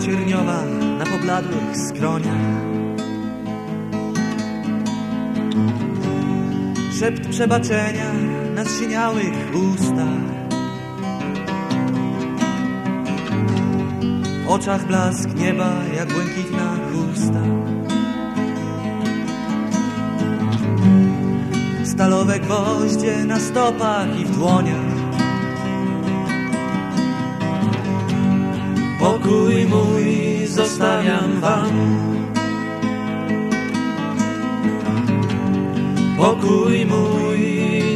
Cierniowa na pobladłych skroniach. Szept przebaczenia na zsiniałych ustach. W oczach blask nieba jak błękitna chusta. Stalowe gwoździe na stopach i w dłoniach Pokój mój zostawiam wam. Pokój mój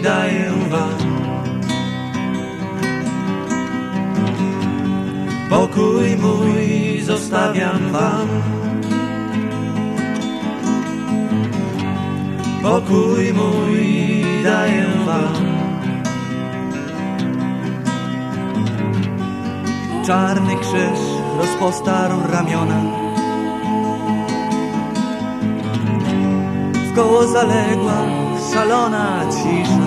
daję wam. Pokój mój zostawiam wam. Pokój mój daję wam. Czarny krzyż rozpostarł ramiona. W koło zaległa szalona cisza.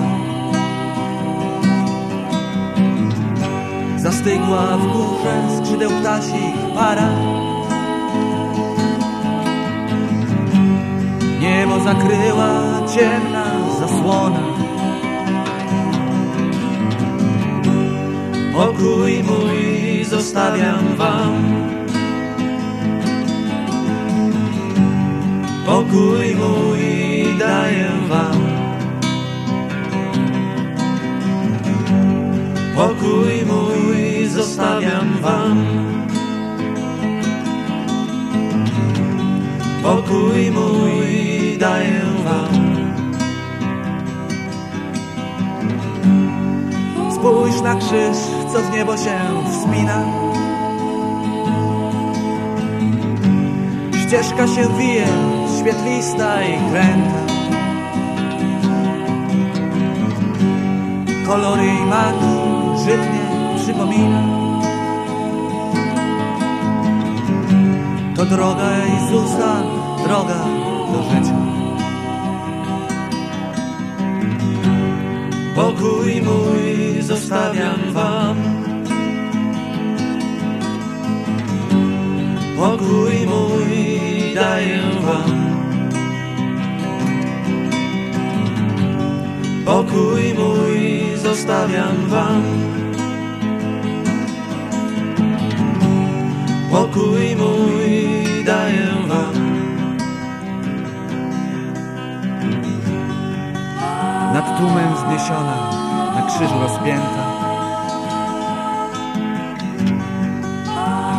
Zastygła w górze skrzydeł ptasich para. Niebo zakryła ciemna zasłona. Pokój mój zostawiam wam. Pokój mój daję wam. Pokój mój zostawiam wam. Pokój mój krzyż, co w niebo się wspina. Ścieżka się wije, świetlista i kręta. Kolory i magii żytnie przypomina. To droga Jezusa, droga do życia. Pokój mój Pokój mój zostawiam wam. Pokój mój daję wam. Nad tłumem wzniesiona, na krzyżu rozpięta.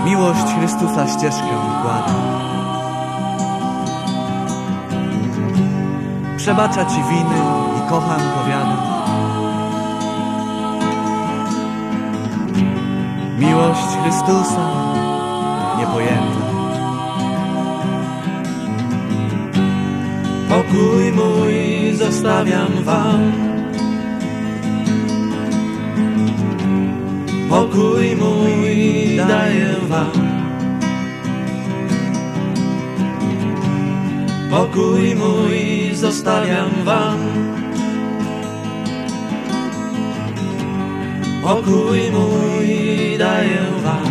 Miłość Chrystusa ścieżkę układa. Przebacza Ci winy kocham powiada Miłość Chrystusa niepojęta. Pokój mój zostawiam wam. Pokój mój daję wam. Pokój mój zostawiam wam Pokój mój daję wam